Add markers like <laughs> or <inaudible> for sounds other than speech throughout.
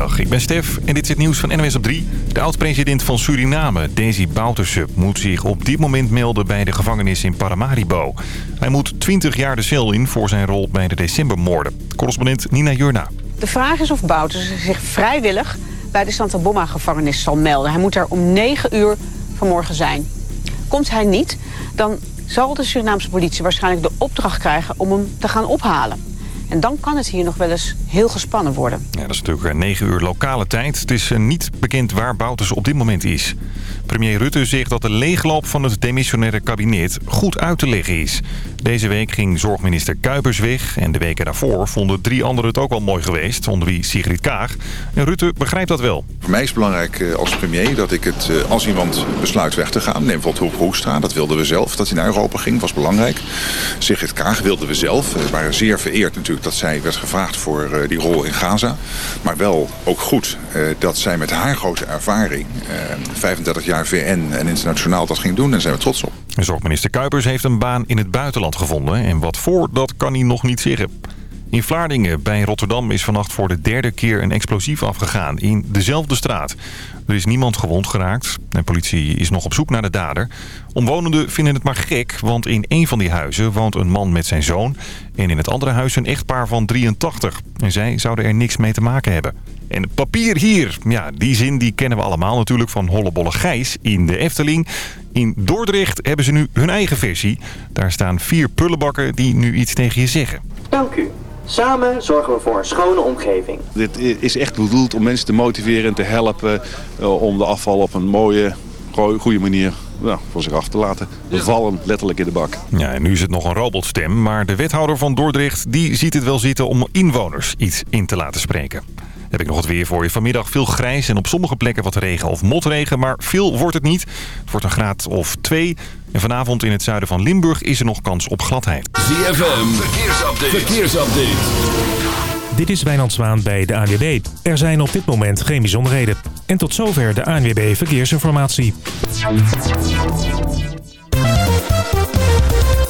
Goedemiddag, ik ben Stef en dit is het nieuws van NWS op 3. De oud-president van Suriname, Desi Bouterse, moet zich op dit moment melden bij de gevangenis in Paramaribo. Hij moet 20 jaar de cel in voor zijn rol bij de decembermoorden. Correspondent Nina Jurna. De vraag is of Bouterse zich vrijwillig bij de Santa Bomma-gevangenis zal melden. Hij moet er om 9 uur vanmorgen zijn. Komt hij niet, dan zal de Surinaamse politie waarschijnlijk de opdracht krijgen om hem te gaan ophalen. En dan kan het hier nog wel eens heel gespannen worden. Ja, dat is natuurlijk 9 uur lokale tijd. Het is eh, niet bekend waar Bouters op dit moment is. Premier Rutte zegt dat de leegloop van het demissionaire kabinet goed uit te leggen is. Deze week ging zorgminister Kuipers weg en de weken daarvoor vonden drie anderen het ook wel mooi geweest, onder wie Sigrid Kaag. En Rutte begrijpt dat wel. Voor mij is het belangrijk eh, als premier dat ik het, eh, als iemand besluit weg te gaan, neem bijvoorbeeld Hoek Hoekstra, dat wilden we zelf, dat hij naar Europa ging, was belangrijk. Sigrid Kaag wilden we zelf, we waren zeer vereerd natuurlijk dat zij werd gevraagd voor eh, die rol in Gaza. Maar wel ook goed dat zij met haar grote ervaring, 35 jaar VN en internationaal dat ging doen en zijn we trots op. Zorgminister Kuipers heeft een baan in het buitenland gevonden. En wat voor, dat kan hij nog niet zeggen. In Vlaardingen bij Rotterdam is vannacht voor de derde keer een explosief afgegaan in dezelfde straat. Er is niemand gewond geraakt. De politie is nog op zoek naar de dader. Omwonenden vinden het maar gek, want in een van die huizen woont een man met zijn zoon... en in het andere huis een echtpaar van 83. En zij zouden er niks mee te maken hebben. En papier hier, ja, die zin die kennen we allemaal natuurlijk van Hollebolle Gijs in de Efteling. In Dordrecht hebben ze nu hun eigen versie. Daar staan vier pullenbakken die nu iets tegen je zeggen. Dank u. Samen zorgen we voor een schone omgeving. Dit is echt bedoeld om mensen te motiveren en te helpen eh, om de afval op een mooie, goede manier nou, voor zich af te laten. We vallen letterlijk in de bak. Ja, en nu is het nog een robotstem, maar de wethouder van Dordrecht die ziet het wel zitten om inwoners iets in te laten spreken. Heb ik nog het weer voor je. Vanmiddag veel grijs en op sommige plekken wat regen of motregen. Maar veel wordt het niet. Het wordt een graad of twee. En vanavond in het zuiden van Limburg is er nog kans op gladheid. ZFM, verkeersupdate. verkeersupdate. Dit is Wijnand Zwaan bij de ANWB. Er zijn op dit moment geen bijzonderheden. En tot zover de ANWB Verkeersinformatie.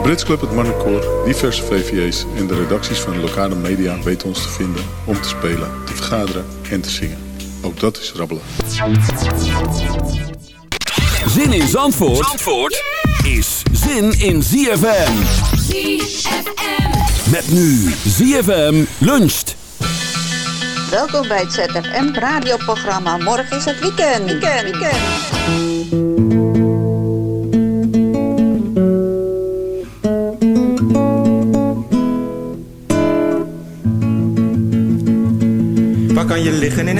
De Brits Club, het Marnecoor, diverse VVA's en de redacties van de lokale media weten ons te vinden om te spelen, te vergaderen en te zingen. Ook dat is rabbelen. Zin in Zandvoort, Zandvoort is zin in ZFM. ZFM. Met nu ZFM luncht. Welkom bij het ZFM radioprogramma. Morgen is het weekend. Weekend, weekend.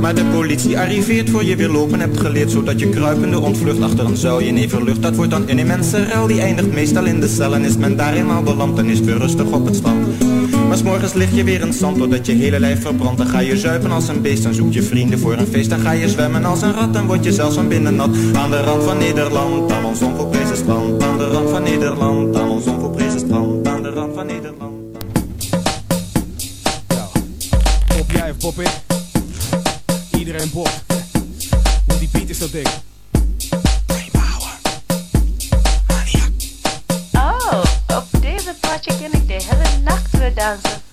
Maar de politie arriveert voor je weer lopen. Hebt geleerd Zodat je kruipende ontvlucht achter een zuilje neverlucht Dat wordt dan een immense ruil, die eindigt meestal in de cel En is men daar eenmaal beland, dan is het weer rustig op het strand. Maar s'morgens lig je weer in zand, doordat je hele lijf verbrandt. Dan ga je zuipen als een beest, dan zoek je vrienden voor een feest. Dan ga je zwemmen als een rat, dan word je zelfs van binnen nat. Aan de rand van Nederland, aan ons onvoorprezen strand. Aan de rand van Nederland, aan ons onvoorprezen strand. Aan de rand van Nederland. Pop jij ik? Iedereen pop. Want die beat is zo dik.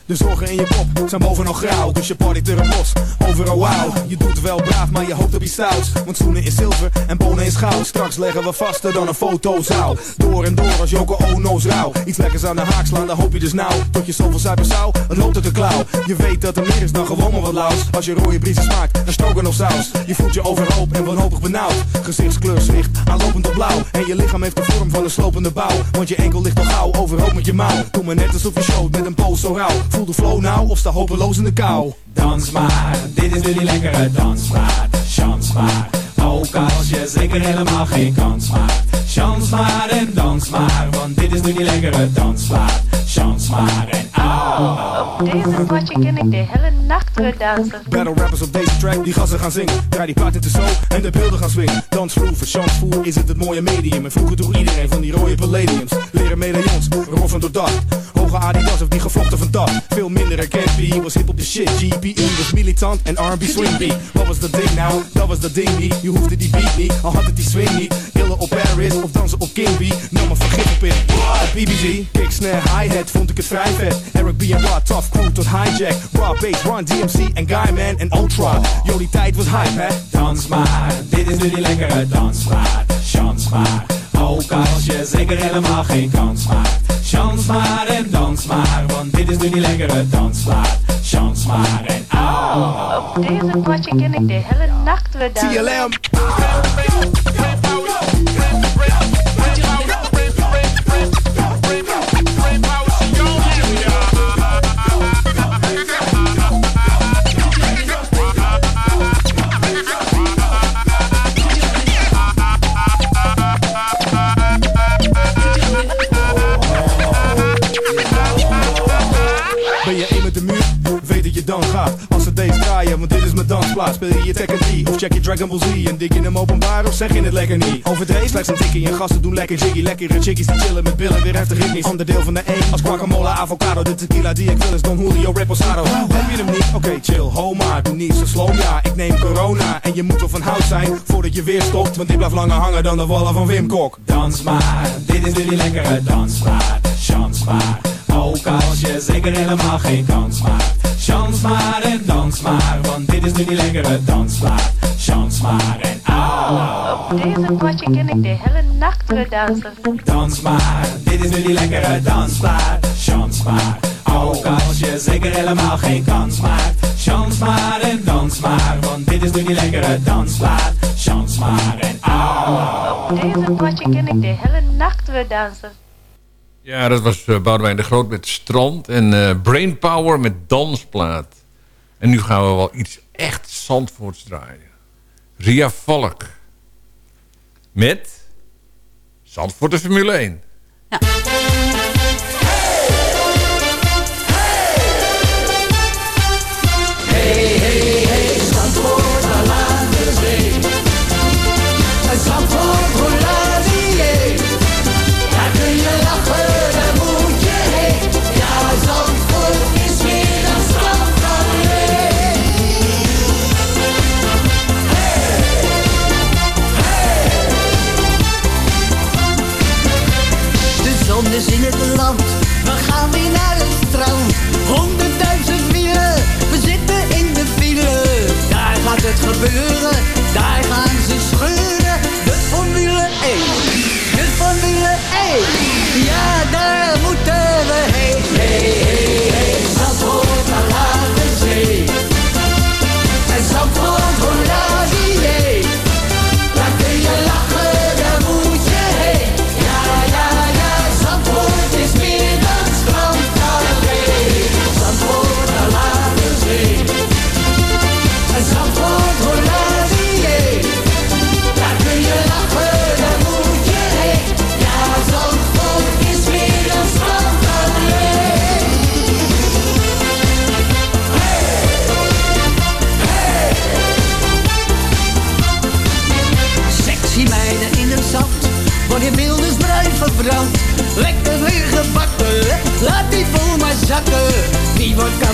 De zorgen in je kop zijn bovenal grauw, dus je partyt er een bos. Overal wauw, je doet wel braaf, maar je hoopt op iets stouts. Want zoenen is zilver en bonen is goud. Straks leggen we vaster dan een fotozaal. Door en door als Joko Ono's rauw. Iets lekkers aan de haak slaan, dan hoop je dus nou. Tot je zoveel zuipen zou, het loopt uit de klauw. Je weet dat er meer is dan gewoon maar wat laus. Als je rode briesen smaakt, dan stoken of saus. Je voelt je overhoop en wanhopig benauwd. Gezichtskleur zwicht, aanlopend op blauw. En je lichaam heeft de vorm van een slopende bouw. Want je enkel ligt al gauw, overhoop met je mouw. Doe maar net alsof je showt met een poos zo rauw. Voel de flow nou of sta hopeloos in de kou. Dans maar, dit is nu die lekkere dansmaat. Chans maar, ook als je zeker helemaal geen kans maakt. Chans maar en dans maar, want dit is nu die lekkere dansplaat. Chans maar en au. Op deze plaatje ken ik de hele nacht weer dansen. Battle rappers op deze track, die gassen gaan zingen. Draai die plaat in de zo en de beelden gaan swingen. Dansvloer, voor chansvoer is het het mooie medium. En vroeger droeg iedereen van die rode palladiums. Leren medaillons, roffen door dat. Hoge Adidas of die gevlochten van dat. Veel minder herkend, was hip op de shit. GPE was militant en R&B swing beat. Wat was dat ding nou? Dat was dat ding niet. Hoefde die beat niet, al had het die swing niet. Illen op Paris of dansen op B. Nam maar vergif op in. BBG, kick, snare, hi-hat vond ik het vrij vet. Eric B en Rod, tough crew tot hijack. Raw bass, Run, DMC en Guyman en Ultra. Yo, die tijd was hype, hè? Dans maar, dit is nu die lekkere dansplaat. Chans maar, ook als je zeker helemaal geen kans maakt. Chans maar en dans maar, want dit is nu die lekkere dansplaat. Chans maar en au. Op deze plaatje ken ik de hele nacht weer dansen. TLM. Dansplaats. Speel je je Tekken 3 of check je Dragon Ball Z En dik je hem openbaar of zeg je het lekker niet? Overdreven slechts een tikkie en gasten doen lekker jiggy. Lekkere chickies die chillen met billen weer heftig ritmisch Onderdeel van de één als guacamole, avocado De tequila die ik wil is Don Julio Reposado. Heb je hem niet? Oké chill, ho maar, doe niet zo slow ja Ik neem corona en je moet wel van hout zijn Voordat je weer stopt, want dit blijft langer hangen dan de wallen van Wim Kok. Dans maar, dit is nu die lekkere dansplaat. Chans maar, ook als je zeker helemaal geen kans maakt. Chans maar en dans maar, want dit is nu die lekkere dansplaat. Maar en au. Op deze plaatje ken ik de hele nacht weer dansen. Dans maar, dit is nu die lekkere dansplaat. Chans maar, ook als je zeker helemaal geen kans maakt. Chans maar en dans maar, want dit is nu die lekkere dansplaat. Chans maar en au. Op deze plaatje ken ik de hele nacht weer dansen. Ja, dat was uh, Boudewijn de Groot met Strand en uh, Brainpower met Dansplaat. En nu gaan we wel iets echt Zandvoorts draaien. Ria Valk met Zandvoort de Formule 1. Ja. vivo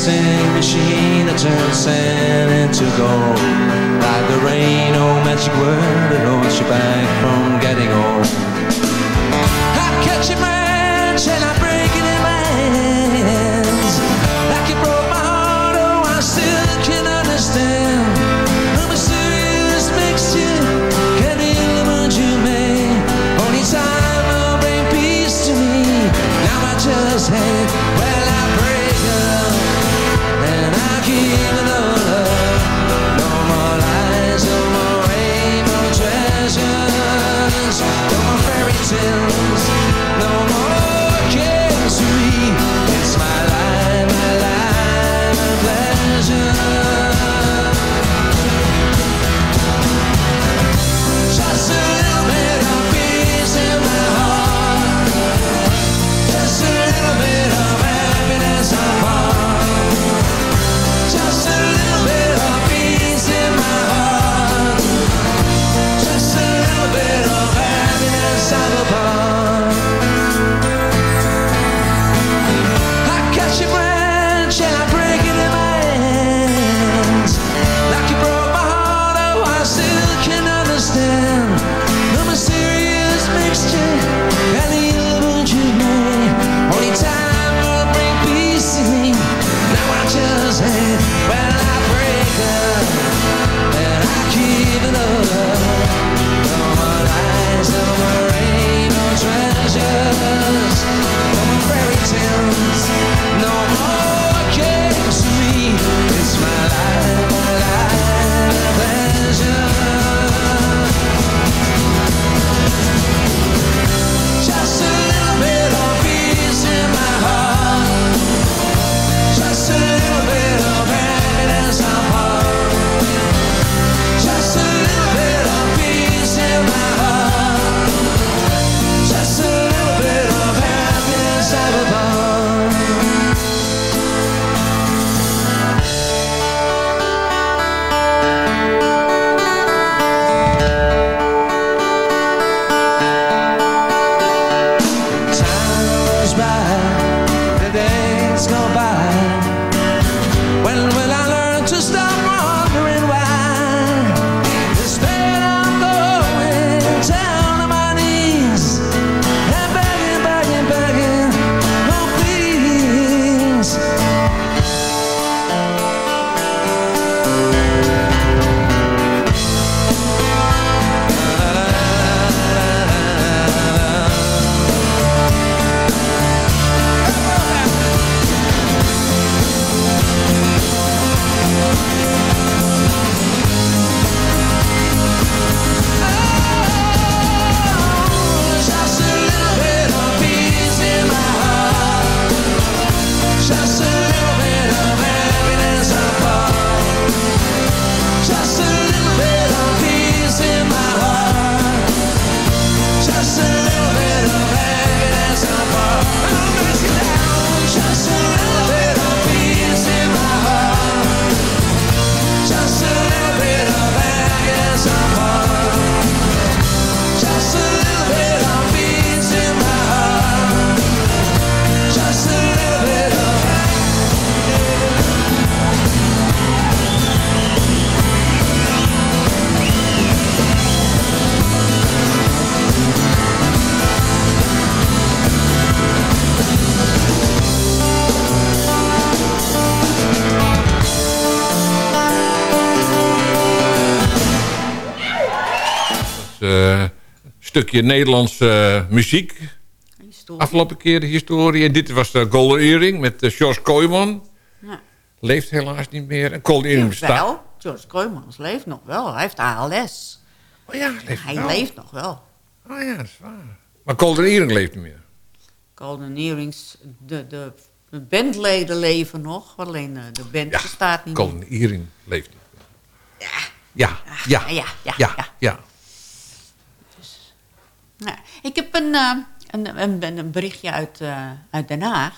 dancing machine that turns sand into gold. Like the rain, oh magic word, it holds you back from getting old. Stukje Nederlandse eh, muziek. Afgelopen keer de historie. En dit was de Golden Earring met uh, George Kooijman. Ja. Leeft helaas niet meer. En Golden Earring bestaat. Wel, George Kooijmans leeft nog wel. Hij heeft ALS. Oh ja, leeft hij wel. leeft nog wel. Oh ja, dat is waar. Maar Golden Earring leeft niet meer. Golden Earrings, de, de, de bandleden leven nog. Alleen eh, de band bestaat niet meer. Golden Earring leeft niet meer. Ja. Ja. Ja, ja, Ja. ja. ja. Ik heb een, eh, een, een, een berichtje uit, eh, uit Den Haag.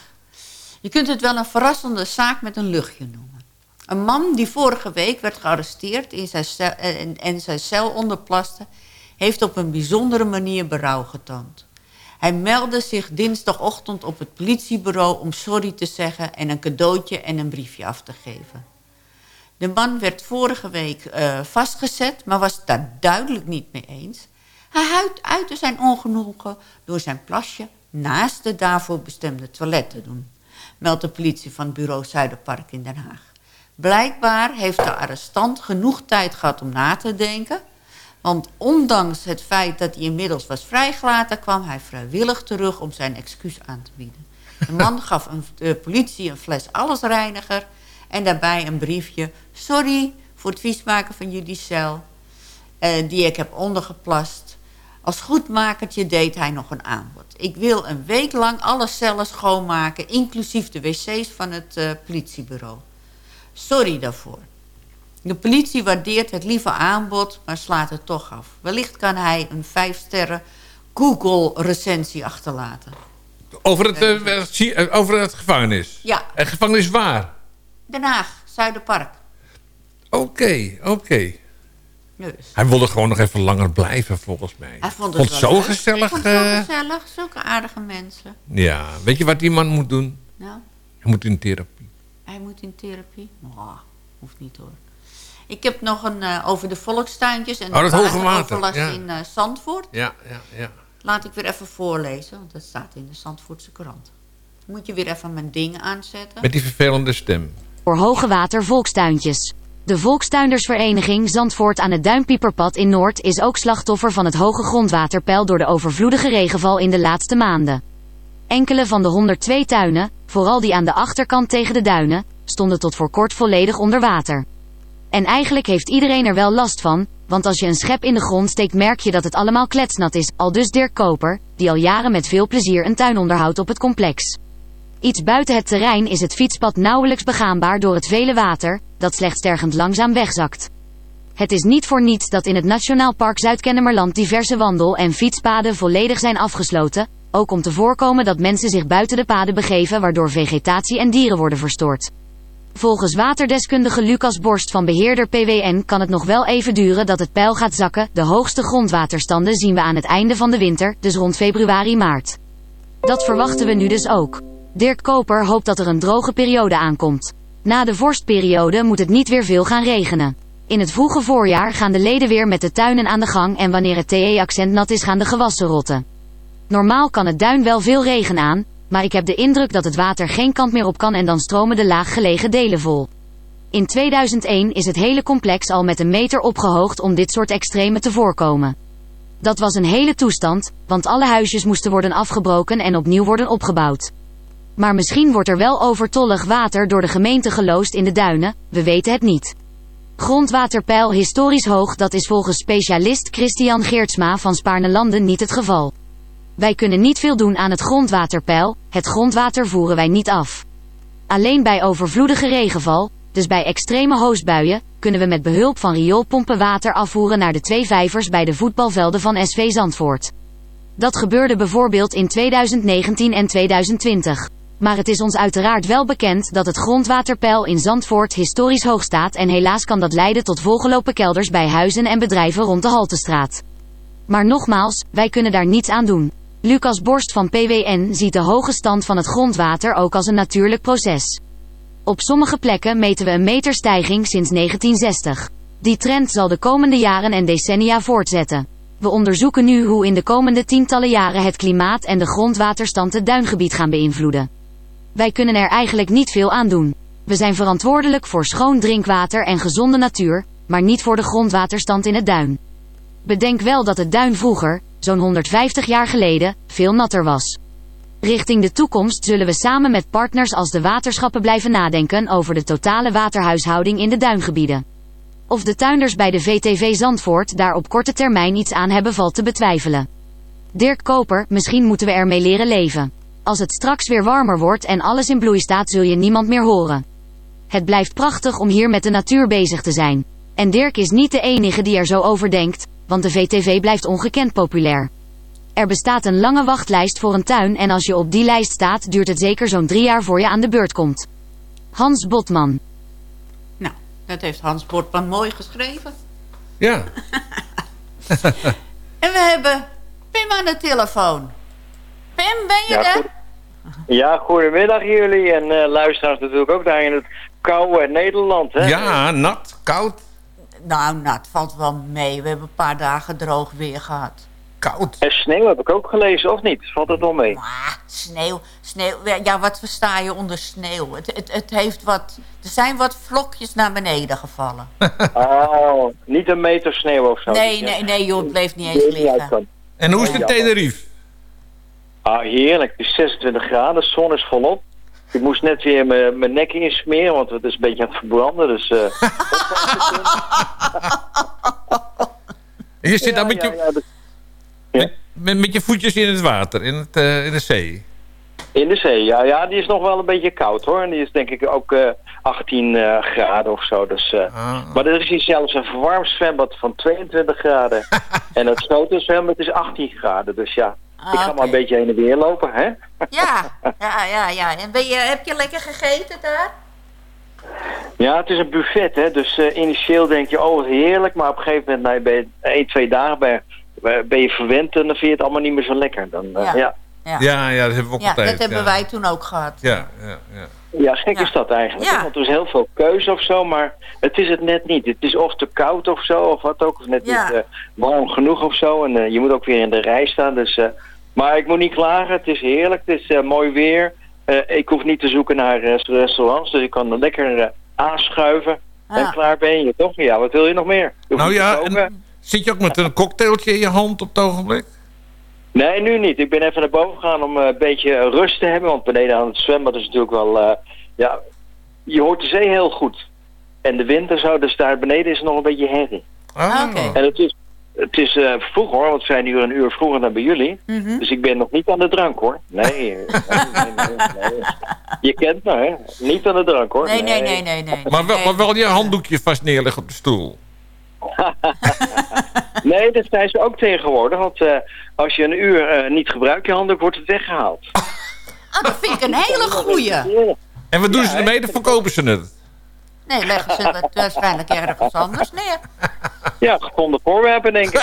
Je kunt het wel een verrassende zaak met een luchtje noemen. Een man die vorige week werd gearresteerd in zijn cel, en, en zijn cel onderplaste... heeft op een bijzondere manier berouw getoond. Hij meldde zich dinsdagochtend op het politiebureau om sorry te zeggen... en een cadeautje en een briefje af te geven. De man werd vorige week eh, vastgezet, maar was daar duidelijk niet mee eens. Hij uit- uitte zijn ongenoegen door zijn plasje naast de daarvoor bestemde toilet te doen. Meldt de politie van het bureau Zuiderpark in Den Haag. Blijkbaar heeft de arrestant genoeg tijd gehad om na te denken. Want ondanks het feit dat hij inmiddels was vrijgelaten... kwam hij vrijwillig terug om zijn excuus aan te bieden. De man <laughs> gaf een, de politie een fles allesreiniger... en daarbij een briefje... Sorry voor het viesmaken van jullie cel... eh, die ik heb ondergeplast. Als goedmakertje deed hij nog een aanbod. Ik wil een week lang alle cellen schoonmaken... inclusief de wc's van het eh, politiebureau. Sorry daarvoor. De politie waardeert het lieve aanbod, maar slaat het toch af. Wellicht kan hij een vijf sterren Google-recensie achterlaten. Over het, eh, eh, over het gevangenis. Ja. En gevangenis waar? Den Haag, Zuiderpark. Oké, oké. Dus. Hij wilde gewoon nog even langer blijven, volgens mij. Hij vond het, Vond zo leuk. gezellig. Vond het zo eh, gezellig, zulke aardige mensen. ja, weet je wat die man moet doen? Nou, Hij moet in therapie. hij moet in therapie. Oh, hoeft niet hoor. Ik heb nog een eh, over de volkstuintjes en Oh, de dat hoge water, ja. in eh, Zandvoort. Ja, ja, ja. Laat ik weer even voorlezen, want dat staat in de Zandvoortse krant. Moet je weer even mijn ding aanzetten. Met die vervelende stem. Voor hoge water volkstuintjes. De Volkstuindersvereniging Zandvoort aan het Duinpieperpad in Noord is ook slachtoffer van het hoge grondwaterpeil door de overvloedige regenval in de laatste maanden. Enkele van de 102 tuinen, vooral die aan de achterkant tegen de duinen, stonden tot voor kort volledig onder water. En eigenlijk heeft iedereen er wel last van, want als je een schep in de grond steekt merk je dat het allemaal kletsnat is, al dus Dirk Koper, die al jaren met veel plezier een tuin onderhoudt op het complex. Iets buiten het terrein is het fietspad nauwelijks begaanbaar door het vele water, dat slechts tergend langzaam wegzakt. Het is niet voor niets dat in het Nationaal Park Zuid-Kennemerland diverse wandel- en fietspaden volledig zijn afgesloten, ook om te voorkomen dat mensen zich buiten de paden begeven waardoor vegetatie en dieren worden verstoord. Volgens waterdeskundige Lucas Borst van beheerder PWN kan het nog wel even duren dat het peil gaat zakken. De hoogste grondwaterstanden zien we aan het einde van de winter, dus rond februari-maart. Dat verwachten we nu dus ook. Dirk Koper hoopt dat er een droge periode aankomt. Na de vorstperiode moet het niet weer veel gaan regenen. In het vroege voorjaar gaan de leden weer met de tuinen aan de gang en wanneer het TE-accent nat is gaan de gewassen rotten. Normaal kan het duin wel veel regen aan, maar ik heb de indruk dat het water geen kant meer op kan en dan stromen de laaggelegen delen vol. In 2001 is het hele complex al met een meter opgehoogd om dit soort extreme te voorkomen. Dat was een hele toestand, want alle huisjes moesten worden afgebroken en opnieuw worden opgebouwd. Maar misschien wordt er wel overtollig water door de gemeente geloosd in de duinen, we weten het niet. Grondwaterpeil historisch hoog, dat is volgens specialist Christian Geertsma van Spaarne-Landen niet het geval. Wij kunnen niet veel doen aan het grondwaterpeil, het grondwater voeren wij niet af. Alleen bij overvloedige regenval, dus bij extreme hoosbuien, kunnen we met behulp van rioolpompen water afvoeren naar de twee vijvers bij de voetbalvelden van SV Zandvoort. Dat gebeurde bijvoorbeeld in 2019 en 2020. Maar het is ons uiteraard wel bekend dat het grondwaterpeil in Zandvoort historisch hoog staat en helaas kan dat leiden tot volgelopen kelders bij huizen en bedrijven rond de Haltestraat. Maar nogmaals, wij kunnen daar niets aan doen. Lucas Borst van PWN ziet de hoge stand van het grondwater ook als een natuurlijk proces. Op sommige plekken meten we een meter stijging sinds 1960. Die trend zal de komende jaren en decennia voortzetten. We onderzoeken nu hoe in de komende tientallen jaren het klimaat en de grondwaterstand het duingebied gaan beïnvloeden. Wij kunnen er eigenlijk niet veel aan doen. We zijn verantwoordelijk voor schoon drinkwater en gezonde natuur, maar niet voor de grondwaterstand in het duin. Bedenk wel dat het duin vroeger, zo'n 150 jaar geleden, veel natter was. Richting de toekomst zullen we samen met partners als de waterschappen blijven nadenken over de totale waterhuishouding in de duingebieden. Of de tuinders bij de VTV Zandvoort daar op korte termijn iets aan hebben valt te betwijfelen. Dirk Koper, misschien moeten we ermee leren leven. Als het straks weer warmer wordt en alles in bloei staat zul je niemand meer horen. Het blijft prachtig om hier met de natuur bezig te zijn. En Dirk is niet de enige die er zo over denkt, want de VTV blijft ongekend populair. Er bestaat een lange wachtlijst voor een tuin en als je op die lijst staat duurt het zeker zo'n drie jaar voor je aan de beurt komt. Hans Botman. Nou, dat heeft Hans Botman mooi geschreven. Ja. <laughs> En we hebben Pim aan de telefoon. Pim, ben je Ja, er? goed. Ja, goedemiddag jullie en eh, luisteraars natuurlijk ook daar in het koude Nederland. Hè? Ja, nat, koud. Nou, nou, het valt wel mee. We hebben een paar dagen droog weer gehad. Koud. En sneeuw heb ik ook gelezen, of niet? Valt het wel mee? Sneeuw, sneeuw. Ja, wat versta je onder sneeuw? Het, het, het heeft wat... Er zijn wat vlokjes naar beneden gevallen. <laughs> Oh, niet een meter sneeuw of zo. Nee, nee, nee, joh, het bleef niet eens liggen. En hoe is jammer. Tenerife? Ah, heerlijk. Het is 26 graden, de zon is volop. Ik moest net weer mijn mijn nek insmeren, want het is een beetje aan het verbranden. Dus, En <laughs> je zit Ja, dan met ja, je, ja, dat- met, met, met je voetjes in het water, in, het, eh, in de zee. in de zee, ja, ja, die is nog wel een beetje koud hoor. En die is denk ik ook eh, 18 eh, graden of zo. Dus, eh, Maar er is hier zelfs een verwarmd zwembad van 22 graden. <laughs> en het zwembad is 18 graden. Dus ja, ik ga maar een beetje heen en weer lopen, hè? Ja, ja, ja, ja. En ben je, heb je lekker gegeten daar? Ja, het is een buffet, hè. Dus eh, initieel denk je, oh, heerlijk. Maar op een gegeven moment, nou, ben je 1, 2 dagen ben, ben je verwend en dan vind je het allemaal niet meer zo lekker. Dan, eh, Ja. ja. Ja, Ja, ja, dat hebben we ook Ja, altijd. dat hebben ja. wij toen ook gehad. Ja, ja, ja. Ja, gek is dat eigenlijk. Want er is heel veel keuze of zo, maar het is het net niet. Het is of te koud of zo, of wat ook. Of net Ja. niet eh, warm genoeg of zo. En eh, je moet ook weer in de rij staan. Dus, eh, maar ik moet niet klagen. Het is heerlijk. Het is eh, mooi weer. Eh, ik hoef niet te zoeken naar eh, restaurants. Dus ik kan er lekker eh, aanschuiven. En klaar ben je, toch? Ja, wat wil je nog meer? Je Nou ja, zit je ook met een cocktailtje in je hand op het ogenblik? Nee, nu niet. Ik ben even naar boven gegaan om eh, een beetje rust te hebben. Want beneden aan het zwembad is natuurlijk wel... eh, ja, je hoort de zee heel goed. En de wind en zo, dus daar beneden is nog een beetje herrie. Ah, En het is, het is eh, vroeg hoor, want we zijn hier een uur vroeger dan bij jullie. Mhm. Dus ik ben nog niet aan de drank hoor. Nee, <laughs> nee, nee, nee, nee. Je kent me hè. Niet aan de drank hoor. Nee, nee, nee, nee, nee. Maar wel, maar wel je handdoekje vast neerleggen op de stoel. <laughs> Nee, dat zijn ze ook tegenwoordig. Want eh, als je een uur eh, niet gebruikt je handdoek, wordt het weggehaald. Ah, dat vind ik een hele goeie. En wat doen ze ermee? Dan verkopen ze het. Nee, leggen ze het waarschijnlijk ergens anders neer. Ja, gevonden voorwerpen denk ik.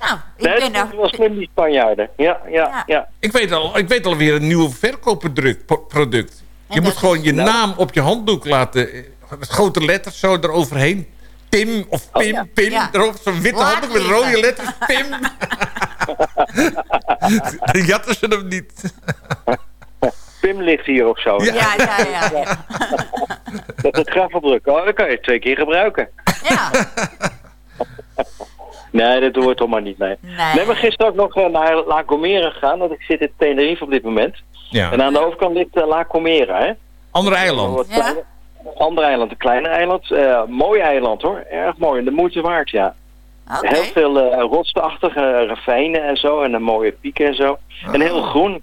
Nou, ik Nee, ben dat er... was slim die Spanjaarden. Ja, ja, ja. Ik weet, al, ik weet alweer een nieuw verkoopproduct. pro- product. Je moet gewoon je naam op je handdoek laten. eh, Met grote letters zo eroverheen. Pim of Pim, Pim. Ja. Erop zo'n witte Laat handdoek met rode letters. Pim. <laughs> <laughs> Dan jatten ze hem niet. <laughs> Pim ligt hier of zo. Ja, ja, ja. ja. <laughs> Dat is het grafeldruk. Oh, dan kan je het twee keer gebruiken. Ja. <laughs> Nee, dat doen we toch maar niet mee. Nee. We hebben gisteren ook nog eh, naar La Gomera gegaan. Want ik zit in Tenerife op dit moment. Ja. En aan de overkant ligt eh, La Gomera, hè. Andere eiland. Kleine- Ander eiland, een kleine eiland. Eh, mooi eiland hoor, erg mooi. En de moeite waard, ja. Heel veel eh rotsachtige ravijnen en zo. En een mooie pieken en zo. En heel groen.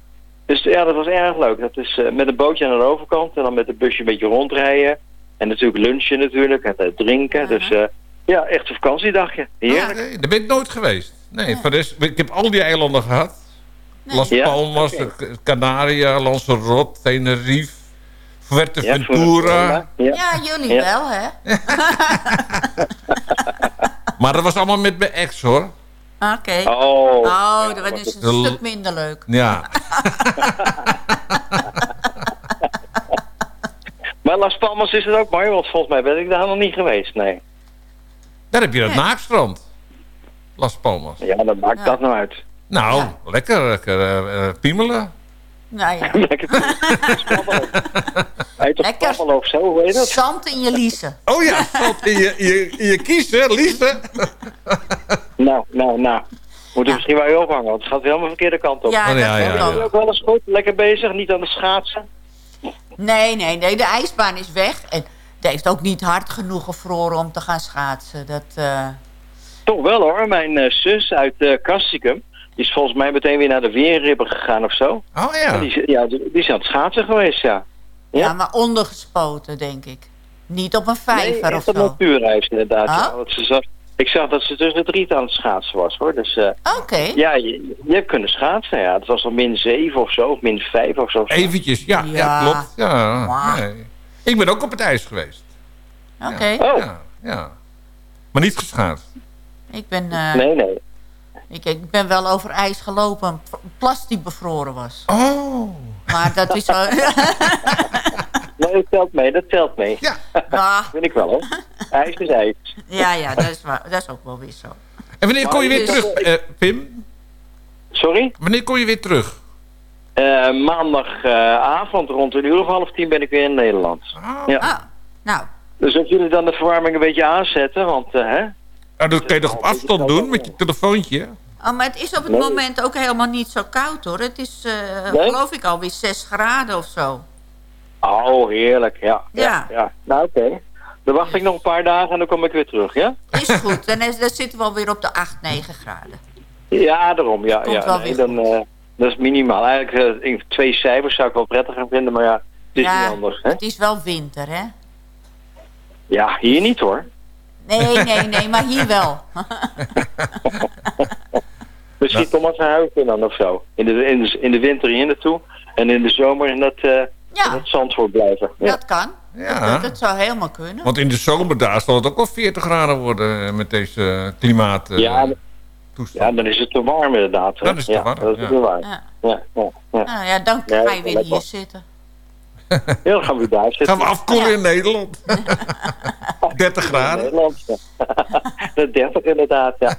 Dus ja, dat was erg leuk. Dat is eh, met een bootje aan de overkant. En dan met een busje een beetje rondrijden. En natuurlijk lunchen natuurlijk. En eh, drinken. Dus eh, ja, echt een vakantiedagje. Heerlijk. Nee, daar ben ik nooit geweest. Nee, voor de rest, ik heb al die eilanden gehad. Las Ja? Palmas, Oké. Canaria, Lanzarote, Tenerife, Fuerteventura. Fuerteventura, Ja, jullie Ja. wel, hè? <laughs> <laughs> Maar dat was allemaal met mijn ex, hoor. Oké. Oh. Oh, dat was dus De een stuk minder leuk. Ja. <laughs> <laughs> Maar Las Palmas is het ook mooi. Want volgens mij ben ik daar nog niet geweest. Nee. Daar heb je dat naakstrand. Las Palmas. Ja, dan maakt dat nou uit. Nou, lekker, lekker eh, eh, piemelen. Nou ja. <laughs> Lekker. Uit de pappel of zo, hoe heet dat? Zand in je liezen. <laughs> Oh ja, zand in je, je, in je kiezen. <laughs> Nou, nou, nou. Moeten we misschien wel ophangen, want het gaat helemaal de verkeerde kant op. Ja, dat ja, ja, je ook wel eens goed, lekker bezig, niet aan de schaatsen? Nee, nee, nee. De ijsbaan is weg. En het heeft ook niet hard genoeg gevroren om te gaan schaatsen. Dat, eh, Toch wel hoor, mijn eh, zus uit uh, die is volgens mij meteen weer naar de Weerribben gegaan of zo. Oh ja. Die, ja, die, die is aan het schaatsen geweest, ja. Ja. maar ondergespoten, denk ik. Niet op een vijver nee, of echt zo. een natuurreis inderdaad. Ja, want ze zag, ik zag dat ze tussen het riet aan het schaatsen was hoor. Dus eh, Oké. ja, je, je hebt kunnen schaatsen. Ja. Het was al min 7 of zo, of min 5 of zo. Eventjes, ja, ja. Ja. klopt. Ja, nee. Ik ben ook op het ijs geweest. Oké. Oh, Ja, ja. Maar niet geschaatst. Ik ben... eh, nee, nee. Ik, ik ben wel over ijs gelopen. Een p- plas die bevroren was. Oh. Maar dat is wel... <laughs> Nee, dat telt mee, dat telt mee. Ja. Ah, Vind ik wel hoor. IJs is ijs. ja, ja, dat is, waar, dat is ook wel weer zo. En wanneer kom je weer Dus- terug, eh, Pim? Sorry? Wanneer kom je weer terug? Eh, maandagavond rond een uur of half tien ben ik weer in Nederland. Ja. Ah, nou, Dus als jullie dan de verwarming een beetje aanzetten, want eh, hè? Nou, dat kan je toch op afstand doen met je telefoontje? Oh, maar het is op het Nee. moment ook helemaal niet zo koud hoor. Het is, eh, Nee? geloof ik, alweer 6 graden of zo. Oh, heerlijk, ja. Ja. ja. Nou, oké. Dan wacht ik nog een paar dagen en dan kom ik weer terug, ja? Is goed. Dan, is, dan zitten we alweer op de 8, 9 graden. Ja, daarom, ja. Komt ja. Nee, dan, eh, dat is minimaal. Eigenlijk eh, in twee cijfers zou ik wel prettiger vinden, maar ja, het is Ja. niet anders, hè? Het is wel winter, hè? Ja, hier niet hoor. Nee, nee, nee, maar hier wel. <laughs> <laughs> Misschien Thomas een huisje dan of zo. In de, in, de, in de winter hier naartoe en in de zomer in dat, eh in dat Zandvoort blijven. Ja. Dat kan. Ja. Dat, dat zou helemaal kunnen. Want in de zomer daar zal het ook wel 40 graden worden eh, met deze klimaat. eh, Ja, ja, dan is het te warm inderdaad. hè. Dan is het te ja, warm, Dat is ja. wel waar. Ja. Ja, ja, ja. Nou ja, dan ga je weer hier zitten. <laughs> Ja, dan gaan we daar zitten. Gaan we afkoelen in Nederland? <laughs> 30 graden? Nederland. <laughs> De 30 inderdaad, ja.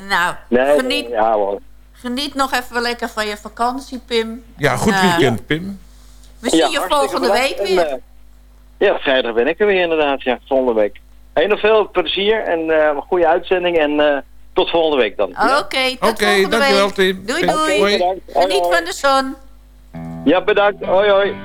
Nou, Nee, geniet, ja hoor. geniet nog even lekker van je vakantie, Pim. Ja, goed eh, weekend, Pim. We zien Ja, je volgende week En, weer. eh, ja, vrijdag ben ik er weer inderdaad, ja, volgende week. Heel nog veel plezier en eh, een goede uitzending en eh, tot volgende week dan. Oké, Ja? tot Oké, volgende dankjewel, week. Tim. Doei, doei. hoi. Bedankt. Hoi, Geniet hoi. van de zon. Ja, bedankt. Hoi, hoi.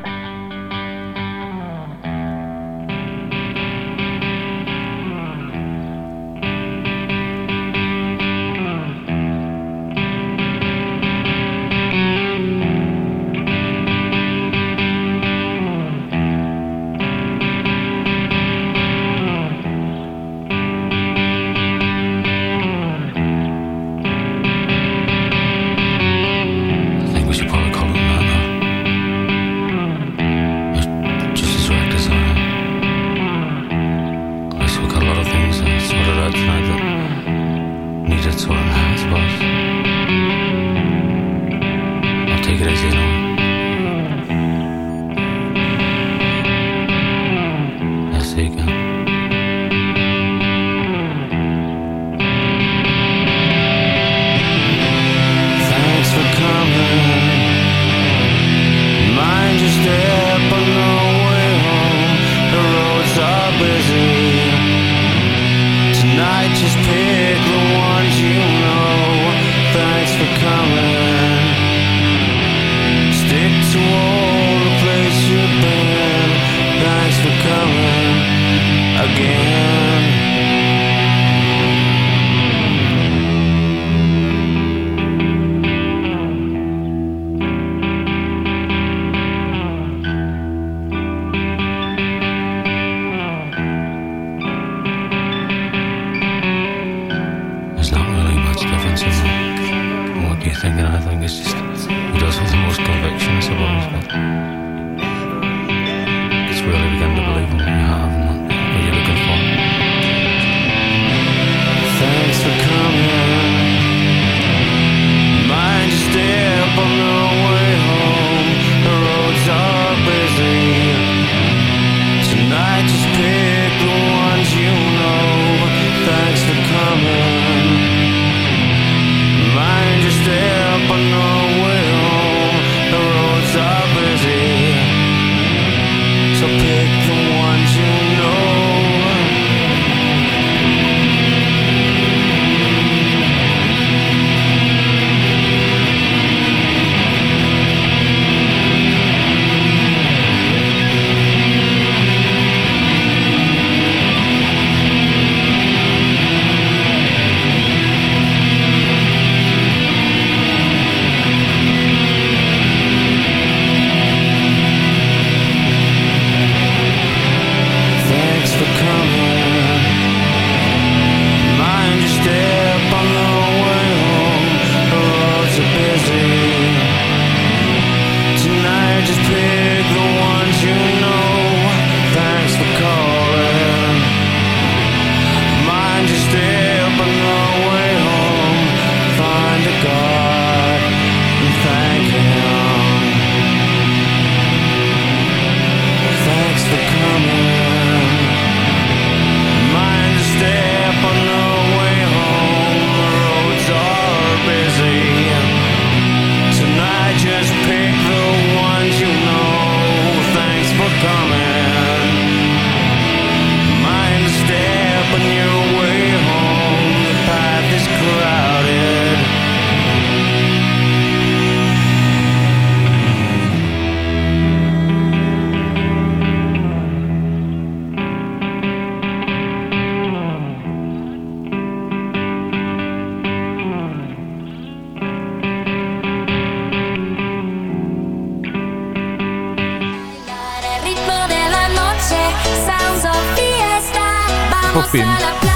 spin.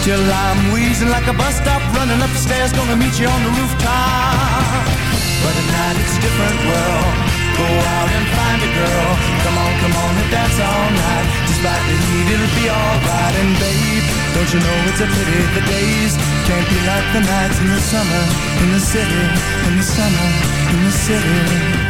Till I'm wheezing like a bus stop Running up the stairs Gonna meet you on the rooftop. But at night it's a different world. Go out and find a girl. Come on, come on and dance all night. Despite the heat it'll be alright. And babe, don't you know it's a pity The days can't be like the nights In the summer, in the city In the summer, in the city.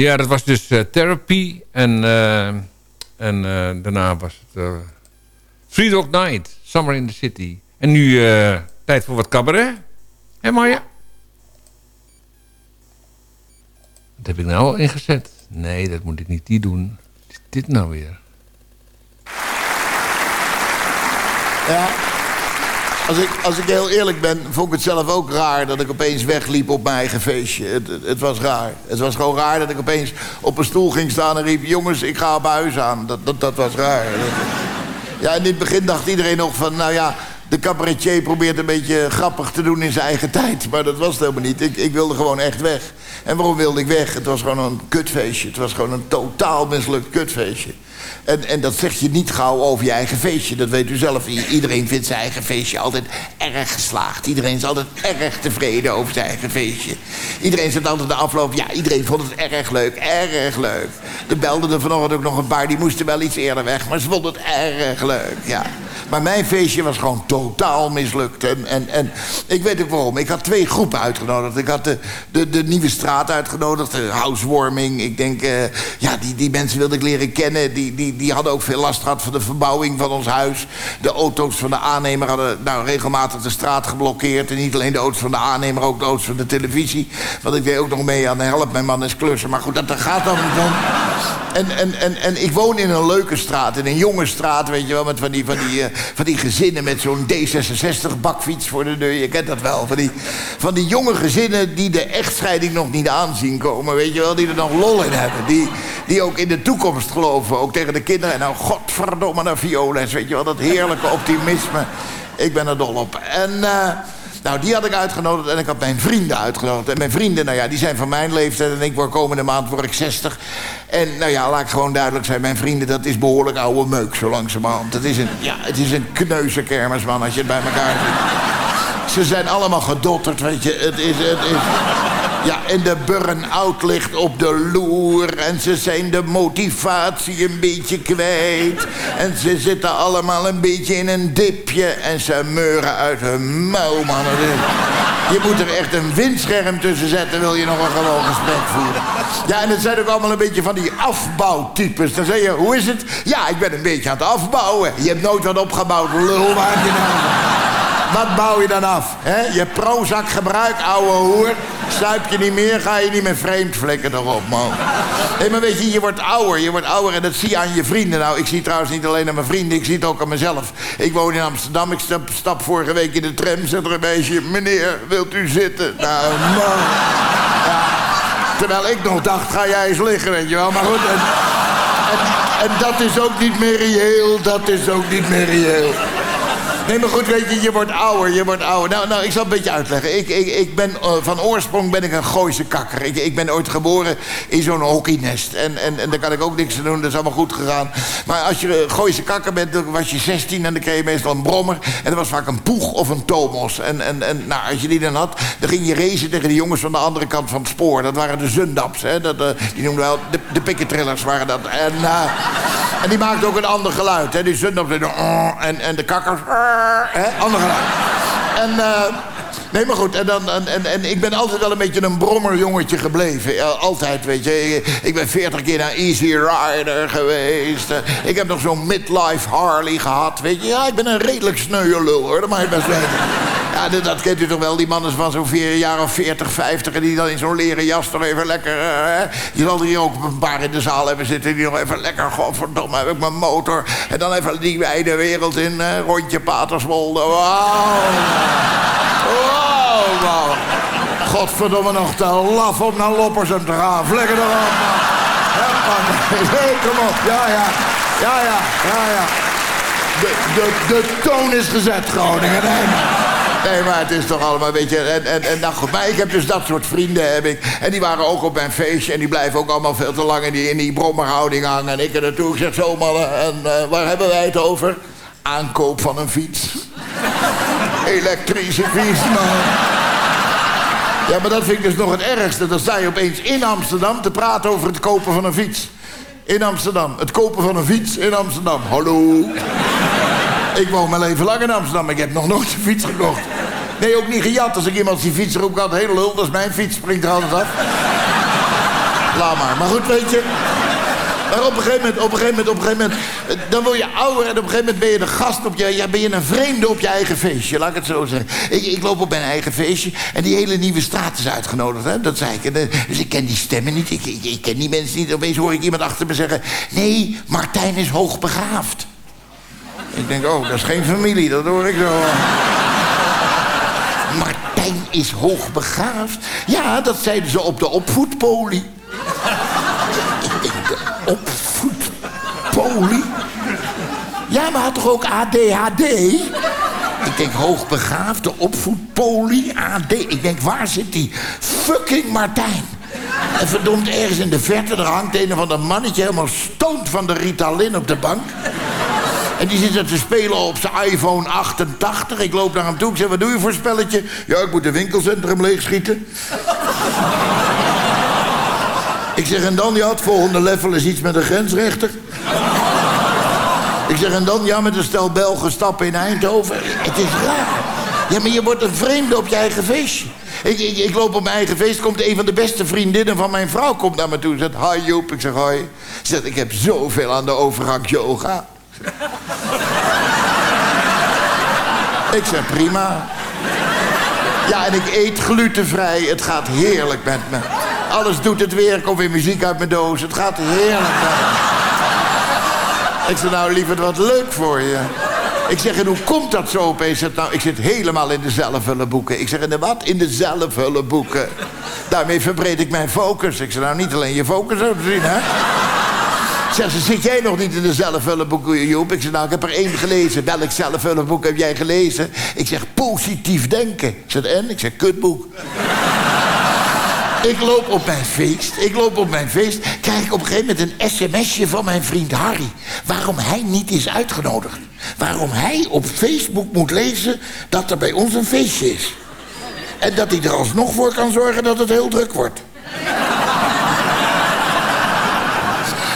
Ja, dat was dus eh, Therapy. En, eh, en eh, daarna was het uh, Three Dog Night. Summer in the City. En nu tijd voor wat cabaret. Hé Marja? Wat heb ik nou al ingezet? Nee, dat moet ik niet die doen. Wat is dit nou weer? Ja. Als ik, als ik heel eerlijk ben, vond ik het zelf ook raar dat ik opeens wegliep op mijn eigen feestje. Het, het, was raar. Het was gewoon raar dat ik opeens op een stoel ging staan en riep... jongens, ik ga op huis aan. Dat, dat, dat was raar. Ja, in het begin dacht iedereen nog van, nou ja... de cabaretier probeert een beetje grappig te doen in zijn eigen tijd. Maar dat was het helemaal niet. Ik, ik wilde gewoon echt weg. En waarom wilde ik weg? Het was gewoon een kutfeestje. Het was gewoon een totaal mislukt kutfeestje. En, en dat zeg je niet gauw over je eigen feestje. Dat weet u zelf. Iedereen vindt zijn eigen feestje altijd erg geslaagd. Iedereen is altijd erg tevreden over zijn eigen feestje. Iedereen zegt altijd de afloop... ja, iedereen vond het erg leuk, erg leuk. Er belden er vanochtend ook nog een paar... die moesten wel iets eerder weg, maar ze vonden het erg leuk, ja. Maar mijn feestje was gewoon totaal mislukt. En, en, en ik weet ook waarom. Ik had twee groepen uitgenodigd. Ik had de, de, de nieuwe straat uitgenodigd, housewarming. Ik denk, eh, ja, die, die mensen wilde ik leren kennen. Die, die, die hadden ook veel last gehad van de verbouwing van ons huis. De auto's van de aannemer hadden nou, regelmatig de straat geblokkeerd. En niet alleen de auto's van de aannemer, ook de auto's van de televisie. Want ik deed ook nog mee aan help. Mijn man is klusser. Maar goed, dat, dat gaat dan niet. En, en, en, en ik woon in een leuke straat, in een jonge straat, weet je wel, met van die, van die, eh, van die gezinnen met zo'n D66-bakfiets voor de deur. Je kent dat wel. Van die, van die jonge gezinnen die de echtscheiding nog niet aanzien komen, weet je wel, die er nog lol in hebben. Die, die ook in de toekomst geloven, tegen de kinderen. En nou, godverdomme naar violes, weet je wel, dat heerlijke optimisme. Ik ben er dol op. En... eh, nou, die had ik uitgenodigd en ik had mijn vrienden uitgenodigd. En mijn vrienden, nou ja, die zijn van mijn leeftijd en ik word komende maand word ik 60. En nou ja, laat ik gewoon duidelijk zijn, mijn vrienden, dat is behoorlijk oude meuk zo langzamerhand. Het is een, ja, het is een kneuze kermisman als je het bij elkaar ziet. Ze zijn allemaal gedotterd, weet je. Het is, het is... Ja, en de burn-out ligt op de loer. En ze zijn de motivatie een beetje kwijt. En ze zitten allemaal een beetje in een dipje. En ze meuren uit hun mouw, man. Het is- Je moet er echt een windscherm tussen zetten... wil je nog een gewoon gesprek voeren. Ja, en het zijn ook allemaal een beetje van die afbouwtypes. Dan zeg je, hoe is het? Ja, ik ben een beetje aan het afbouwen. Je hebt nooit wat opgebouwd, lul. Nou... Wat bouw je dan af? Hè? Je Prozac gebruik, ouwe hoer. Sluip je niet meer, ga je niet meer vreemd vlekken erop, man. Hé, maar weet je, je wordt ouder, je wordt ouder en dat zie je aan je vrienden. Nou, ik zie trouwens niet alleen aan mijn vrienden, ik zie het ook aan mezelf. Ik woon in Amsterdam, ik stap, vorige week in de tram, zit er een meisje... Meneer, wilt u zitten? Nou, man. Terwijl ik nog dacht, ga jij eens liggen, weet je wel. Maar goed, en, en, en dat is ook niet meer reëel, dat is ook niet meer reëel. Nee, maar goed, weet je, je wordt ouder, je wordt ouder. Nou, nou ik zal een beetje uitleggen. Ik, ik, ik ben, eh, van oorsprong ben ik een Gooise kakker. Ik, ik ben ooit geboren in zo'n hockeynest. En, en, en daar kan ik ook niks aan doen, dat is allemaal goed gegaan. Maar als je een Gooise kakker bent, was je 16 en dan kreeg je meestal een brommer. En dat was vaak een poeg of een tomos. En, en, en nou, als je die dan had, dan ging je racen tegen de jongens van de andere kant van het spoor. Dat waren de Zundaps, hè. Dat, eh, die noemden wel, de, de waren dat. En, eh, en die maakten ook een ander geluid, hè. Die Zundaps deden, en, en de kakkers... Hè? Ander geluid. En, eh, nee, maar goed. En, dan, en, en, en ik ben altijd wel een beetje een brommerjongetje gebleven. Altijd, weet je. Ik, ben veertig keer naar Easy Rider geweest. Ik heb nog zo'n midlife Harley gehad, weet je. Ja, ik ben een redelijk sneuwe lul, hoor. Dat mag je best. Ja, dat, kent u toch wel. Die mannen van zo'n jaar of 40, 50... en die dan in zo'n leren jas toch even lekker... eh, hè? Je zal er hier ook een paar in de zaal hebben zitten... die nog even lekker... godverdomme, heb ik mijn motor... en dan even die wijde wereld in... eh, rondje Paterswolde. Wauw. Wow, wow. Godverdomme nog te laf om naar Loppersum te gaan. Vlekken erop, man. Nee, <laughs> kom op. Ja, ja. Ja, ja. Ja, ja. De, de, de toon is gezet, Groningen. Nee, nee, maar het is toch allemaal, weet je... En, en, en nou goed, ik heb dus dat soort vrienden, heb ik. En die waren ook op mijn feestje. En die blijven ook allemaal veel te lang in die, in die brommerhouding hangen. En ik er naartoe. Ik zeg zo, mannen. En eh, waar hebben wij het over? Aankoop van een fiets. <laughs> Elektrische fiets, man. Ja, maar dat vind ik dus nog het ergste. Dan sta je opeens in Amsterdam te praten over het kopen van een fiets. In Amsterdam. Het kopen van een fiets in Amsterdam. Hallo. Ik woon mijn leven lang in Amsterdam. Ik heb nog nooit een fiets gekocht. Nee, ook niet gejat. Als ik iemand die fiets roep, had heel lul. Dat is mijn fiets. Springt er altijd af. laat maar. Maar goed, weet je... Maar op een gegeven moment, op een gegeven moment, op een gegeven moment... eh, dan word je ouder en op een gegeven moment ben je een gast op je... Ben je een vreemde op je eigen feestje, laat ik het zo zeggen. Ik, ik loop op mijn eigen feestje en die hele nieuwe straat is uitgenodigd. Hè? Dat zei ik. Eh, Dus ik ken die stemmen niet, ik, ik, ik ken die mensen niet. Opeens hoor ik iemand achter me zeggen... Nee, Martijn is hoogbegaafd. Ik denk, oh, dat is geen familie, dat hoor ik zo. Martijn is hoogbegaafd? Ja, dat zeiden ze op de opvoedpolie. Ik denk, de opvoedpolie? Ja, maar had toch ook ADHD? Ik denk, hoogbegaafd, de opvoedpolie, AD. Ik denk, waar zit die fucking Martijn? En verdomd, ergens in de verte, er hangt een of ander mannetje... helemaal stoont van de Ritalin op de bank. En die zit er te spelen op zijn iPhone 88. Ik loop naar hem toe. Ik zeg, wat doe je voor spelletje? Ja, ik moet een winkelcentrum leegschieten. ik zeg, en dan? Ja, het volgende level is iets met een grensrechter. ik zeg, en dan? Ja, met een stel Belgen stappen in Eindhoven. Het is raar. Ja, maar je wordt een vreemde op je eigen feestje. Ik, ik, ik loop op mijn eigen feest, komt een van de beste vriendinnen van mijn vrouw komt naar me toe. Zegt, hi Joep. Ik zeg, hoi. Ze zegt, ik heb zoveel aan de overgang yoga. <laughs> Ik zeg prima. Ja, en ik eet glutenvrij. Het gaat heerlijk met me. Alles doet het weer. Er komt weer muziek uit mijn doos. Het gaat heerlijk met me. Ik zeg nou liever wat leuk voor je. Ik zeg, en hoe komt dat zo opeens? Nou, ik zit helemaal in de zelfhullenboeken. Ik zeg, in de wat? In de zelfhullenboeken. Daarmee verbreed ik mijn focus. Ik zeg, nou niet alleen je focus zo te zien, hè? Zeg ze, zit jij nog niet in de zelfhulpboeken, Joep? Ik zeg, nou, ik heb er één gelezen. Welk zelfhulpboek heb jij gelezen? Ik zeg, positief denken. Zeg, en? Ik zeg, kutboek. ik loop op mijn feest, ik loop op mijn feest... krijg ik op een gegeven moment een sms'je van mijn vriend Harry. Waarom hij niet is uitgenodigd. Waarom hij op Facebook moet lezen dat er bij ons een feestje is. En dat hij er alsnog voor kan zorgen dat het heel druk wordt.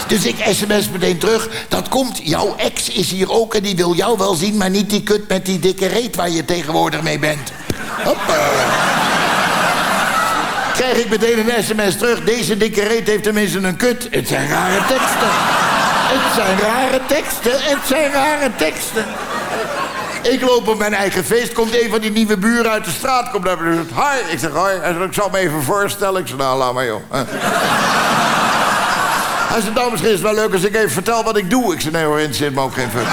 Dus ik sms meteen terug. Dat komt, jouw ex is hier ook en die wil jou wel zien... maar niet die kut met die dikke reet waar je tegenwoordig mee bent. Hoppa. Krijg ik meteen een sms terug. Deze dikke reet heeft tenminste een kut. Het zijn rare teksten. Het zijn rare teksten. Het zijn rare teksten. Ik loop op mijn eigen feest. Komt een van die nieuwe buren uit de straat. Komt naar me en zegt, hi. Ik zeg, hoi. Zegt, ik zal me even voorstellen. Ik zeg, nou, laat maar, joh. Hij zegt, nou, misschien is het wel leuk als ik even vertel wat ik doe. Ik zeg, nee hoor, in zit me ook geen fuck.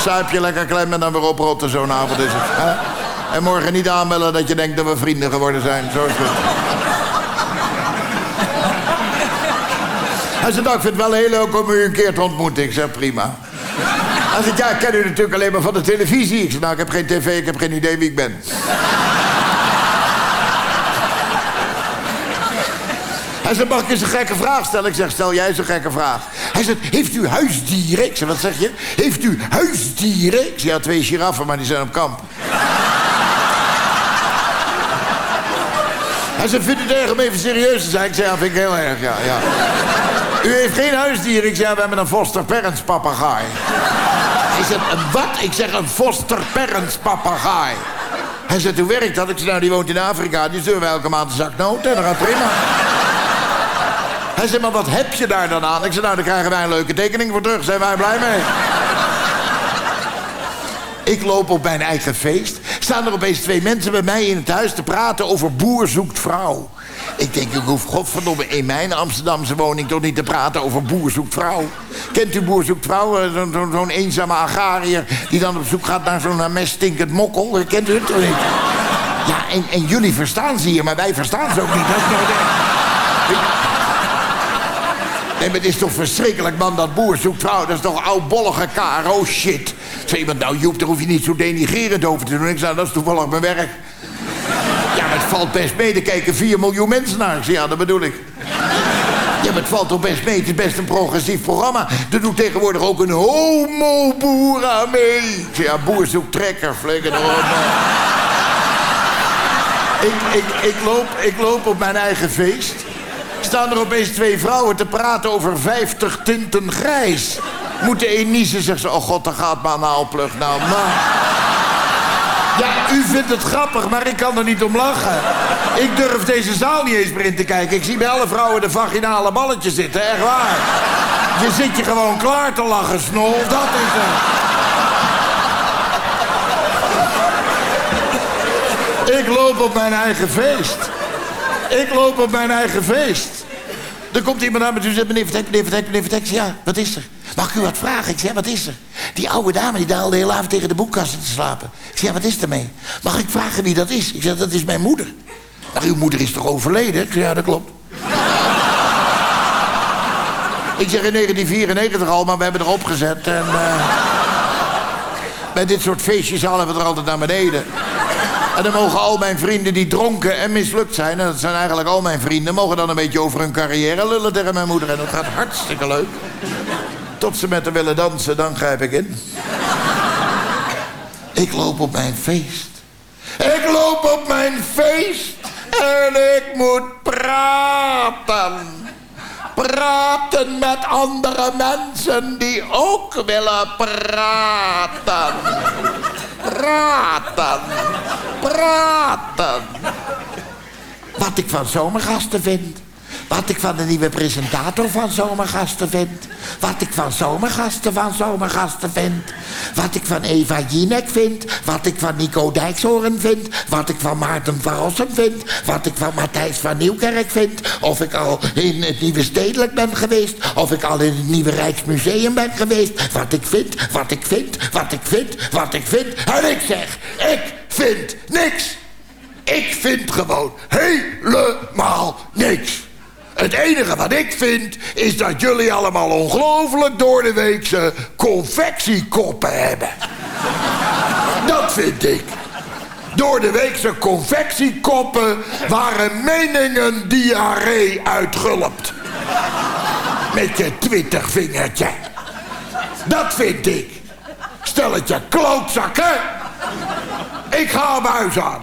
Zuip je lekker klem en dan weer oprotten, zo'n avond is het. Hè? En morgen niet aanbellen dat je denkt dat we vrienden geworden zijn. Zo is het. Hij zegt, nou, ik vind het wel heel leuk om u een keer te ontmoeten. Ik zeg, prima. Hij zegt, ja, ik ken u natuurlijk alleen maar van de televisie. Ik zeg, nou, ik heb geen tv, ik heb geen idee wie ik ben. Hij zegt, mag ik eens een gekke vraag stellen? Ik zeg, stel jij eens een gekke vraag. Hij zegt, heeft u huisdieren? Ik zeg, wat zeg je? Heeft u huisdieren? Ik zeg, ja, twee giraffen, maar die zijn op kamp. Hij zegt, vindt u het erg om even serieus te zijn? Ik zeg, ja, vind ik heel erg, ja, ja. U heeft geen huisdieren? Ik zeg, ja, we hebben een foster parents papagaai. Hij zegt, een wat? Ik zeg, een foster parents papagaai. Hij zegt, hoe werkt dat? Ik zeg, nou, die woont in Afrika. Die sturen we elke maand een zak noten. Dat gaat prima. Hij zegt, maar wat heb je daar dan aan? Ik zeg, nou, daar krijgen wij een leuke tekening voor terug. Zijn wij blij mee? Ik loop op mijn eigen feest. Staan er opeens twee mensen bij mij in het huis te praten over boer zoekt vrouw. Ik denk, ik hoef godverdomme in mijn Amsterdamse woning toch niet te praten over boer zoekt vrouw. Kent u boer zoekt vrouw? Eh, Zo'n zo, zo'n eenzame agrariër die dan op zoek gaat naar zo'n meststinkend mokkel. Kent u het toch niet? Ja, en, jullie verstaan ze hier, maar wij verstaan ze ook niet. Dat is nou Nee, maar het is toch verschrikkelijk, man, dat boer zoekt vrouw. Dat is toch oudbollige KRO-shit. Zei iemand, nou Joep, daar hoef je niet zo denigrerend over te doen. Ik zei, dat is toevallig mijn werk. Ja, maar het valt best mee. Er kijken 4 miljoen mensen naar. Ja, dat bedoel ik. Ja, maar het valt toch best mee. Het is best een progressief programma. Er doet tegenwoordig ook een homo-boer mee. Ja, boer zoekt trekker. Flikker ik, ik, ik, loop, ik loop op mijn eigen feest. Staan er opeens twee vrouwen te praten over 50 tinten grijs. Moet de niezen, zegt ze, oh god, daar gaat maar een haalplug. Nou, maar... Ja, u vindt het grappig, maar ik kan er niet om lachen. Ik durf deze zaal niet eens meer in te kijken. Ik zie bij alle vrouwen de vaginale balletjes zitten, echt waar. Je zit je gewoon klaar te lachen, snol, dat is het. Ik loop op mijn eigen feest. Ik loop op mijn eigen feest. Er komt iemand naar me en zegt, meneer Vertek, meneer Vertek, meneer Vertek. Ja, wat is er? Mag ik u wat vragen? Ik zeg, wat is er? Die oude dame die daar al de hele avond tegen de boekkasten te slapen. Ik zeg, wat is er mee? Mag ik vragen wie dat is? Ik zeg, dat is mijn moeder. Maar uw moeder is toch overleden? Ik zeg, ja, dat klopt. <laughs> Ik zeg in 1994 al, maar we hebben erop gezet. En, eh, bij dit soort feestjes halen we er altijd naar beneden. En dan mogen al mijn vrienden die dronken en mislukt zijn... en dat zijn eigenlijk al mijn vrienden... mogen dan een beetje over hun carrière lullen tegen mijn moeder. En dat gaat hartstikke leuk. Tot ze met haar willen dansen, dan grijp ik in. Ik loop op mijn feest. Ik loop op mijn feest. En ik moet praten. Praten met andere mensen die ook willen praten. Praten. Praten. Wat ik van zomergasten vind. Wat ik van de nieuwe presentator van Zomergasten vind. Wat ik van Zomergasten van Zomergasten vind. Wat ik van Eva Jinek vind. Wat ik van Nico Dijkshoorn vind. Wat ik van Maarten van Rossum vind. Wat ik van Matthijs van Nieuwkerk vind. Of ik al in het Nieuwe Stedelijk ben geweest. Of ik al in het Nieuwe Rijksmuseum ben geweest. Wat ik vind, wat ik vind, wat ik vind, wat ik vind. En ik zeg, ik vind niks. Ik vind gewoon helemaal niks. Het enige wat ik vind is dat jullie allemaal ongelooflijk door de weekse confectiekoppen hebben. Dat vind ik. Door de weekse confectiekoppen waren meningen diarree uitgulpt. Met je twintig vingertje. Dat vind ik. Stelletje klootzakken. Ik ga mijn huis aan.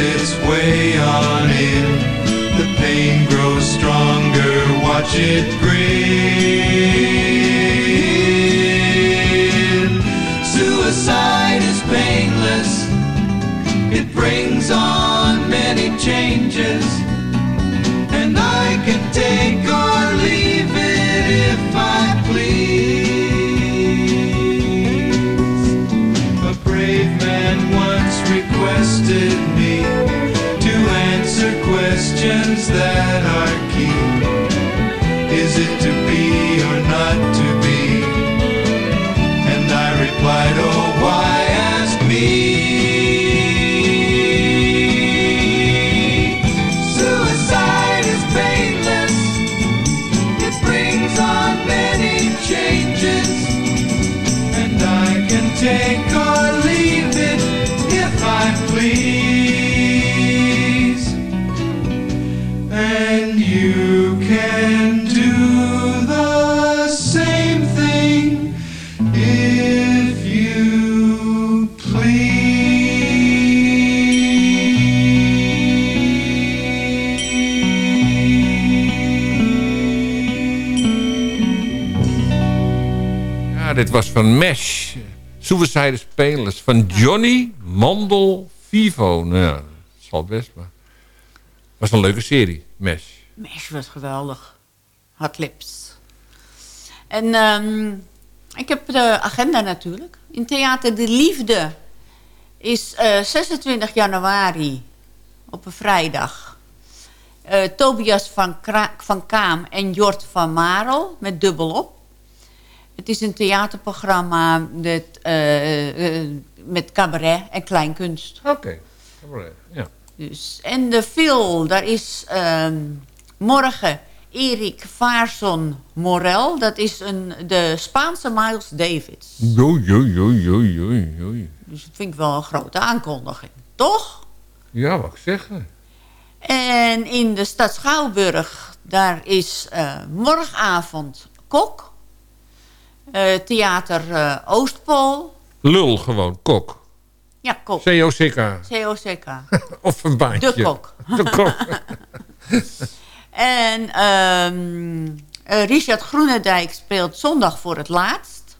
Its way on in, the pain grows stronger. Watch it grin. Suicide is painless. It brings on many changes. Dit was van Mesh. Suicide Spelers. Van Johnny Mandel Vivo. Nou dat zal best, maar... was een leuke serie, Mesh. Mesh was geweldig. Hot Lips. En ehm, ik heb de agenda natuurlijk. In Theater De Liefde is eh, 26 januari op een vrijdag. eh, Tobias van, van Kaam en Jort van Marel met dubbelop. Het is een theaterprogramma met, eh, eh, met cabaret en kleinkunst. Oké, ja. Dus, en de film, daar is ehm, morgen Erik Vaarson Morel. Dat is een, de Spaanse Miles Davis. Joi, joi, joi, joi, joi, joi. Dus dat vind ik wel een grote aankondiging. Toch? Ja, wat ik zeggen. En in de stad Schouwburg, daar is eh, morgenavond Kok. Eh, theater eh, Oostpool. Lul gewoon, kok. Ja, Kok. C-O-C-K. C-O-C-K. <laughs> Of een baantje. De kok. De kok. <laughs> En ehm, eh, Richard Groenendijk speelt zondag voor het laatst.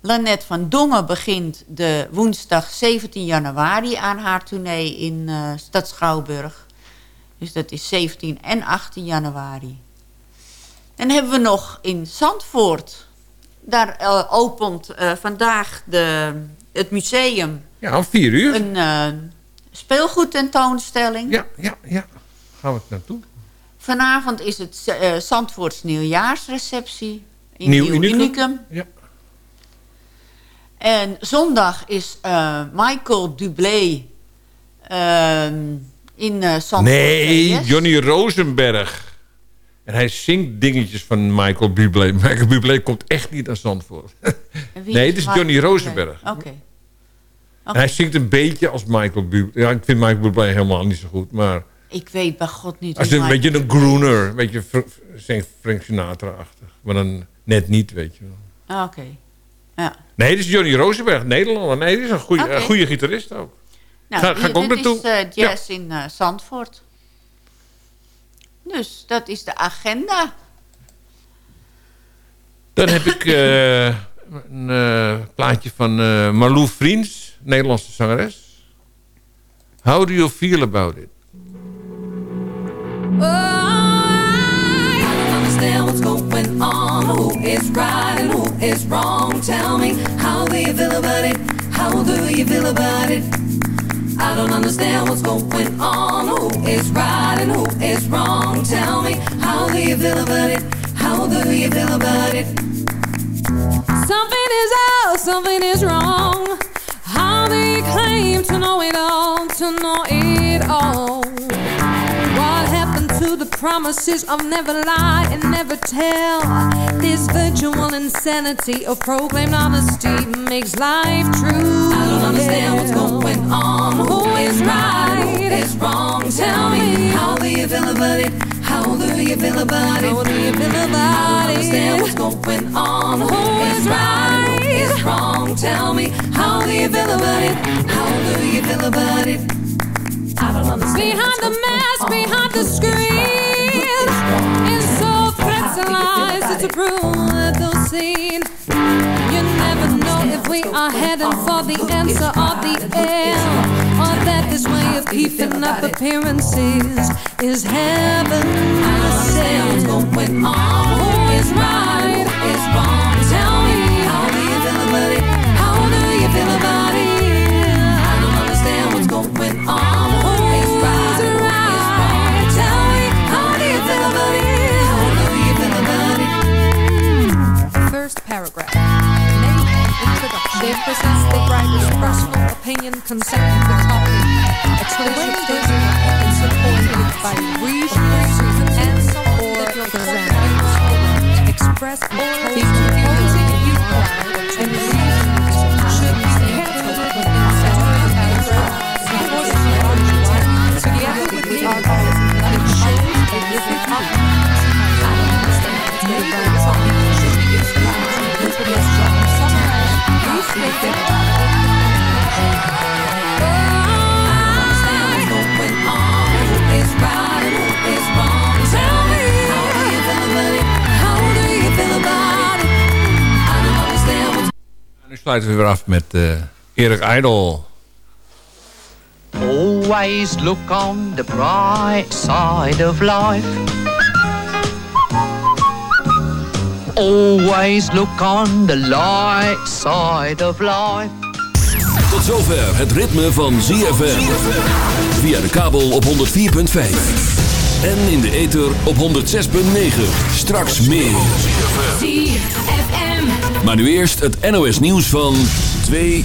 Lanette van Dongen begint de woensdag 17 januari aan haar tournee in eh Stad Schouwburg. Dus dat is 17 en 18 januari. Dan hebben we nog in Zandvoort. Daar eh, opent eh, vandaag de, het museum Ja, om vier uur. een eh speelgoedtentoonstelling. Ja, ja, ja. Gaan we naartoe? Vanavond is het Zandvoorts nieuwjaarsreceptie in Nieuw Nieuw, Unicum? Unicum. Ja. En zondag is Michael Dublé ehm, in Zandvoort. Nee. Johnny Rosenberg. En hij zingt dingetjes van Michael Bublé. <laughs> Michael Bublé komt echt niet naar Zandvoort. <laughs> Nee, het is Johnny? Rosenberg. Oké. Hij zingt een beetje als Michael Bublé. Ja, ik vind Michael Bublé helemaal niet zo goed. Maar Ik weet bij God niet als een Michael beetje een crooner. Een beetje Frank Sinatra-achtig. Maar dan net niet, weet je wel. Ah, Oké. Ja. Nee, dit is Johnny Rosenberg, Nederlander. Nee, dit is een goede, goede gitarist ook. Nou, Ga- ga ik ook dit naartoe? is eh, jazz in eh, Zandvoort. Dus dat is de agenda. Dan heb ik eh, een eh, plaatje van eh Marlou Vriends, Nederlandse zangeres. How do you feel about it? understand what's going on. Who is right and who is wrong? Tell me, how do you feel about it? How do you feel about it? I don't understand what's going on. Who is right and who is wrong? Tell me, how do you feel about it? How do you feel about it? Something is out, something is wrong. How they claim to know it all, to know it all? What happened to the promises of never lie and never tell? This virtual insanity of proclaimed honesty makes life true. I don't understand what's going on. Who is right? Is wrong? Tell me, how do you feel about it? How do you feel about it? How do you feel I don't understand what's going on. Who is right? Is wrong? Tell me, how do you feel about it? How do you feel about it? Behind the mask, behind the screen, and so threats lies prove that they'll seen. You never know if we are heading for the answer or the end, or that this way of keeping up appearances is heaven. I what's going on. Who is right? Is wrong? They presents the writer's personal opinion concerning the topic. Explain this opinion supported by reasons and or present. Express or the opposing viewpoint and reasons should be carefully considered before the argument together with the argument it shows a. sluiten we weer af met eh Erik Idol. Always look on the bright side of life. Always look on the light side of life. Tot zover het ritme van ZFM. Via de kabel op 104.5. En in de ether op 106.9. Straks meer. ZFM. Maar nu eerst het NOS nieuws van 2